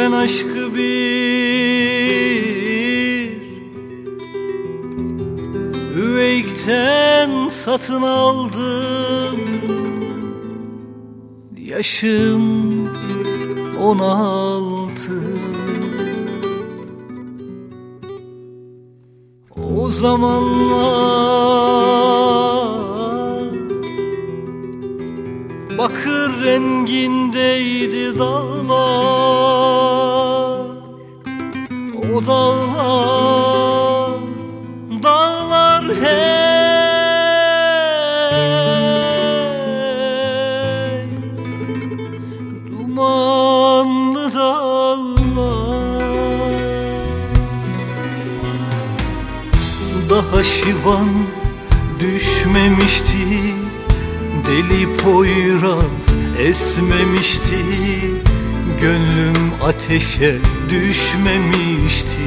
Ben aşkı bir. Üveykten satın aldım. Yaşım on altı. O zamanlar Bakır rengindeydi dağlar. O dağlar Dağlar hey. Dumanlı dağlar. Daha şivan düşmemişti Deli poyraz esmemişti Gönlüm ateşe düşmemişti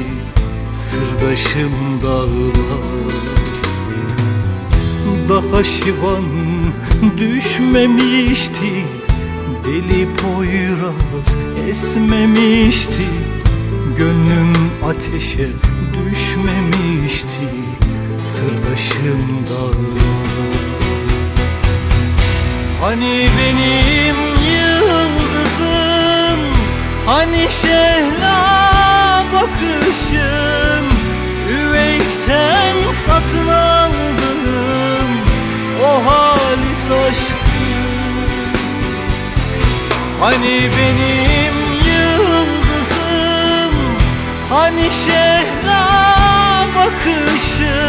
Sırdaşım dağlar. Daha şivan düşmemişti Deli poyraz esmemişti Gönlüm ateşe düşmemişti Sırdaşım dağlar Hani benim yıldızım Hani şehla bakışım Üveykten satın aldım O halis aşkım. Hani benim yıldızım Hani şehla bakışım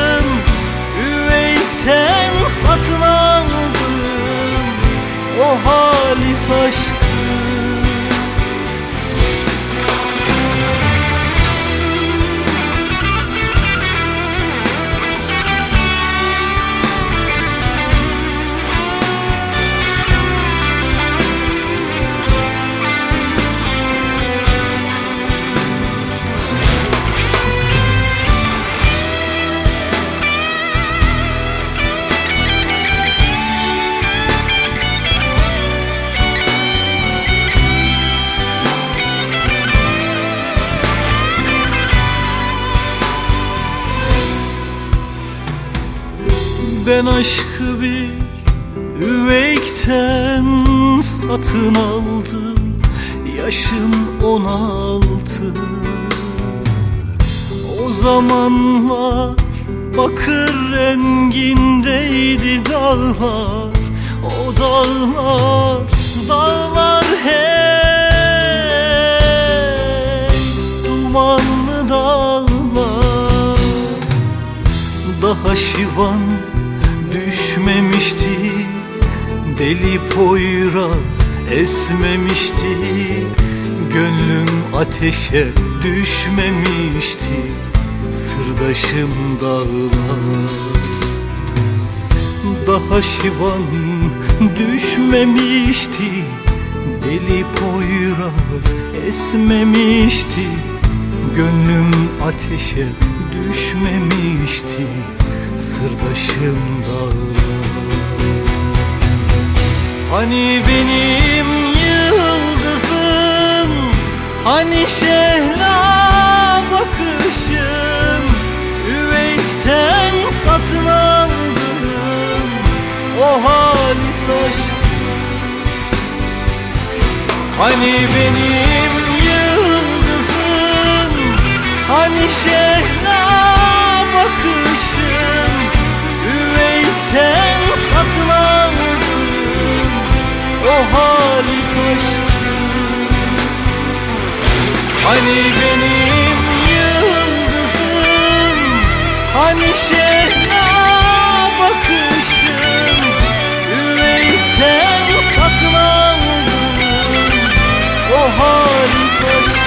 halis aşkım Ben aşkı bir üveykten satın aldım. Yaşım on altı. O zamanlar bakır rengindeydi dağlar. O dağlar, dağlar hey. Dumanlı dağlar. Daha şivan düşmemişti. Deli poyraz esmemişti. Gönlüm ateşe düşmemişti. Sırdaşım dağlar. Daha şivan düşmemişti. Deli poyraz esmemişti. Gönlüm ateşe düşmemişti Sırdaşım dağlar Hani benim yıldızım Hani şehla bakışım. Üveykten satın aldım O halis aşkım Hani benim aşkım Hani benim yıldızım Hani şehla bakışım Üveykten satın aldım. O halis aşkım